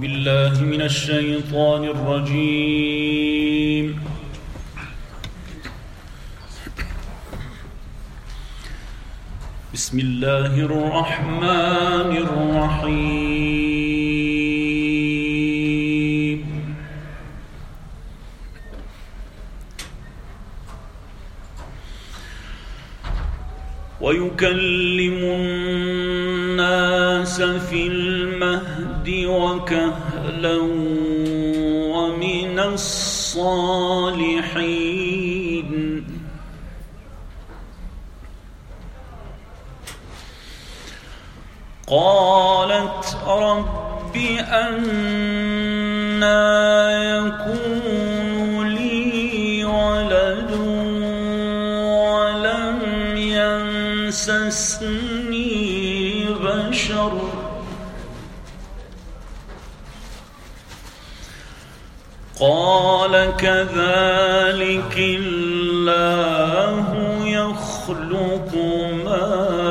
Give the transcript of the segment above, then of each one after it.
بالله من الشيطان الرجيم. بسم الله الرحمن الرحيم. ويكلم الناس في المهد وكهلا ومن الصالحين. قالت رب أنا يكون لي ولد ولم يمسسني قال كذلك الله يخلق ما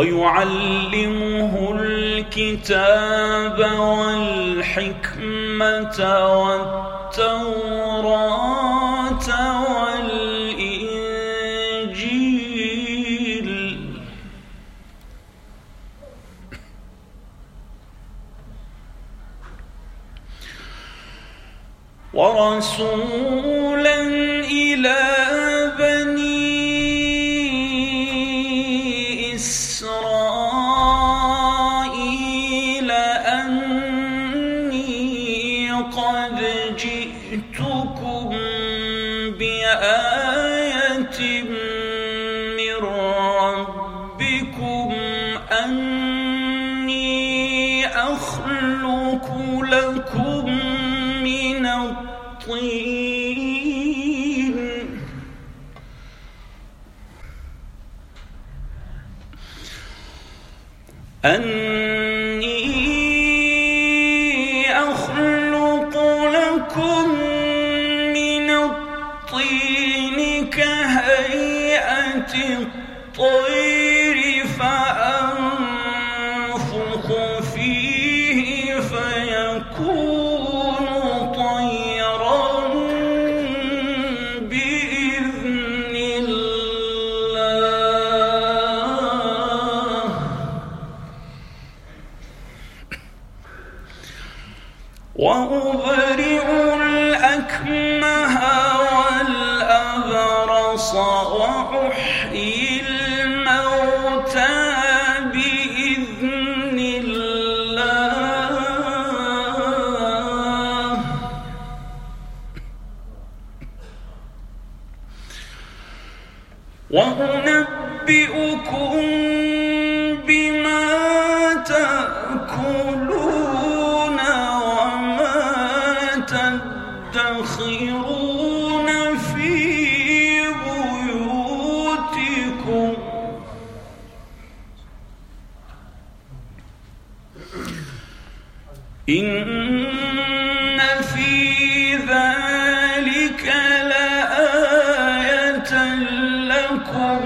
ويعلمه الكتاب والحكمة والتوراة والإنجيل. ورسولا قد جئتكم بآية من ربكم أني أخلق لكم من الطين. أني الطير فأنفخ فيه فيكون طيرا بإذن الله. وأبرئ الأكمه وأحيي الموتى بإذن الله. وأنبئكم إن في ذلك لآية لكم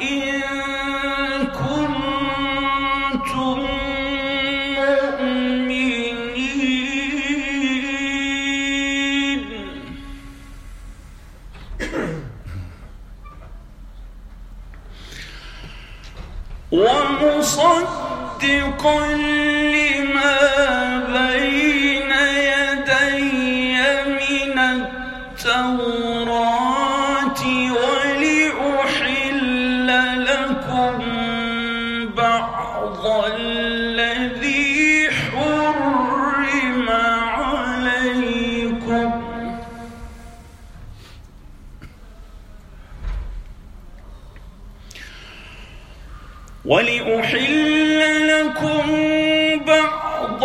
إن كنتم مؤمنين. ومصدقا لما ولأحل لكم بعض